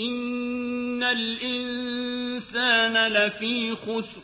إِنَّ الْإِنسَانَ لَفِي خُسْرٍ